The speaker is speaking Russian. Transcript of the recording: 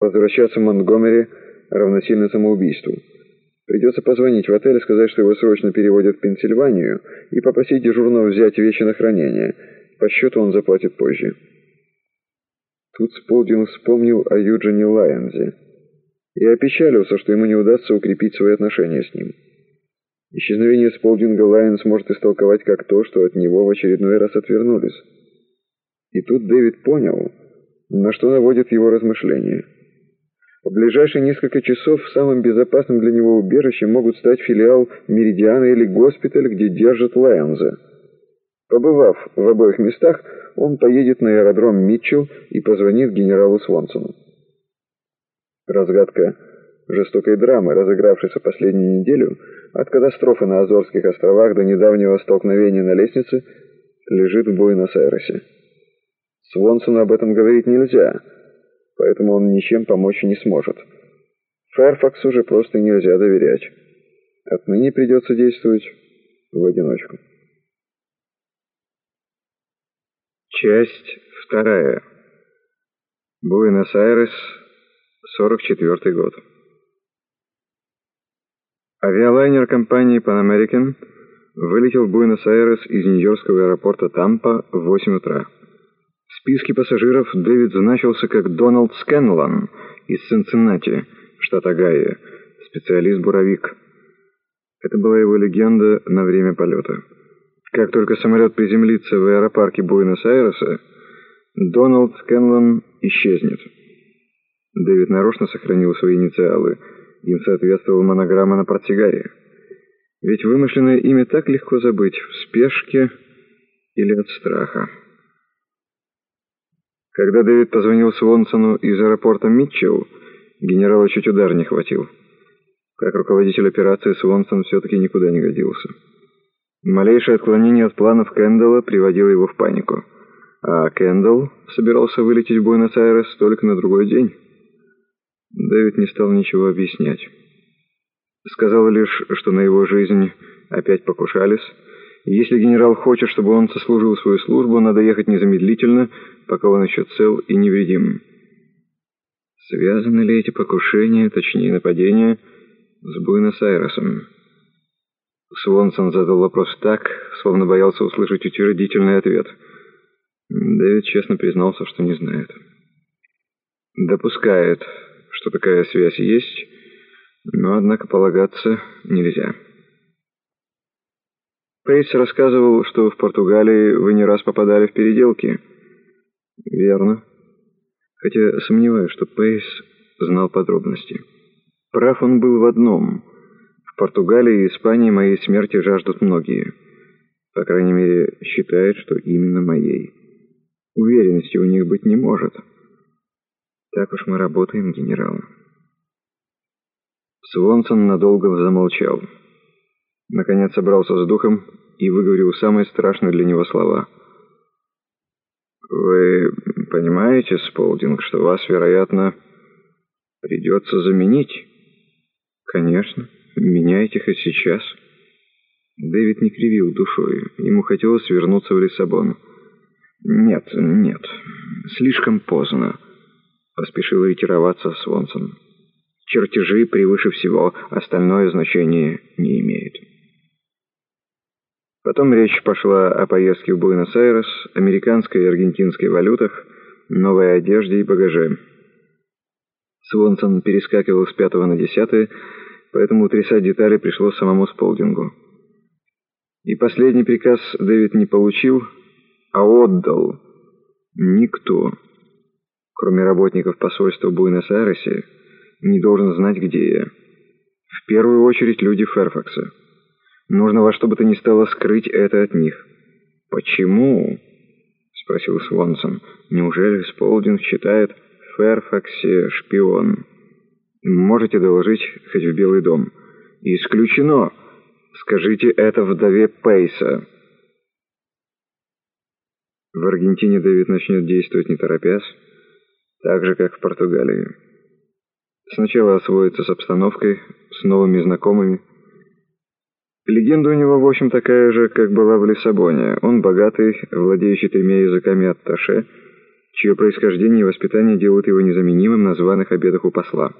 Возвращаться в Монтгомери равносильно самоубийству. Придется позвонить в отель и сказать, что его срочно переводят в Пенсильванию, и попросить дежурного взять вещи на хранение. По счету он заплатит позже. Тут Сполдин вспомнил о Юджине Лайонзе и опечалился, что ему не удастся укрепить свои отношения с ним. Исчезновение Сполдинга Лайонс может истолковать как то, что от него в очередной раз отвернулись. И тут Дэвид понял, на что наводит его размышления. В ближайшие несколько часов самым безопасным для него убежищем могут стать филиал Меридиана или госпиталь, где держат Лайонза. Побывав в обоих местах, он поедет на аэродром Митчелл и позвонит генералу Свонсону. Разгадка жестокой драмы, разыгравшейся последнюю неделю, от катастрофы на Азорских островах до недавнего столкновения на лестнице, лежит в Буэнос-Айресе. Свонсону об этом говорить нельзя, поэтому он ничем помочь не сможет. Фэрфаксу же просто нельзя доверять. Отныне придется действовать в одиночку. Часть вторая. Буэнос-Айрес, 44 год. Авиалайнер компании Pan American вылетел в Буэнос-Айрес из Нью-Йоркского аэропорта Тампа в 8 утра. Списке пассажиров Дэвид значился как Дональд Скэнлон из Цинциннати, штат Огайо, специалист-буровик. Это была его легенда на время полета. Как только самолет приземлится в аэропарке Буэнос-Айреса, Дональд Скэнлон исчезнет. Дэвид нарочно сохранил свои инициалы. Им соответствовала монограмма на портсигаре. Ведь вымышленное имя так легко забыть в спешке или от страха. Когда Дэвид позвонил Свонсону из аэропорта Митчелл, генерала чуть удар не хватил. Как руководитель операции Свонсон все-таки никуда не годился. Малейшее отклонение от планов Кэндалла приводило его в панику. А Кэндалл собирался вылететь в Буэнос-Айрес только на другой день. Дэвид не стал ничего объяснять. Сказал лишь, что на его жизнь опять покушались. Если генерал хочет, чтобы он сослужил свою службу, надо ехать незамедлительно, пока он еще цел и невредим. Связаны ли эти покушения, точнее нападения, с Буэнос-Айресом? Свонсон задал вопрос так, словно боялся услышать утвердительный ответ. Дэвид честно признался, что не знает. Допускает, что такая связь есть, но, однако, полагаться нельзя. Пейс рассказывал, что в Португалии вы не раз попадали в переделки. Верно. Хотя сомневаюсь, что Пейс знал подробности. Прав он был в одном. В Португалии и Испании моей смерти жаждут многие. По крайней мере, считают, что именно моей. Уверенности у них быть не может. Так уж мы работаем, генерал. Свонсон надолго замолчал. Наконец собрался с духом и выговорил самые страшные для него слова. «Вы понимаете, Сполдинг, что вас, вероятно, придется заменить?» «Конечно. Меняйте хоть сейчас». Дэвид не кривил душой. Ему хотелось вернуться в Лиссабон. «Нет, нет. Слишком поздно», — поспешил ретироваться Свонсон. «Чертежи превыше всего, остальное значение не имеет». Потом речь пошла о поездке в Буэнос-Айрес, американской и аргентинской валютах, новой одежде и багаже. Свонсон перескакивал с пятого на десятое, поэтому утрясать детали пришлось самому Сполдингу. И последний приказ Дэвид не получил, а отдал никто, кроме работников посольства в Буэнос-Айресе, не должен знать, где я. В первую очередь люди Ферфакса. Нужно во что бы то ни стало скрыть это от них. «Почему?» — спросил Свонсон. «Неужели Сполдинг считает Ферфаксе шпион? Можете доложить хоть в Белый дом?» «Исключено! Скажите это вдове Пейса». В Аргентине Дэвид начнет действовать не торопясь, так же, как в Португалии. Сначала освоится с обстановкой, с новыми знакомыми, Легенда у него, в общем, такая же, как была в Лиссабоне. Он богатый, владеющий тремя языками атташе, чье происхождение и воспитание делают его незаменимым на званых обедах у посла.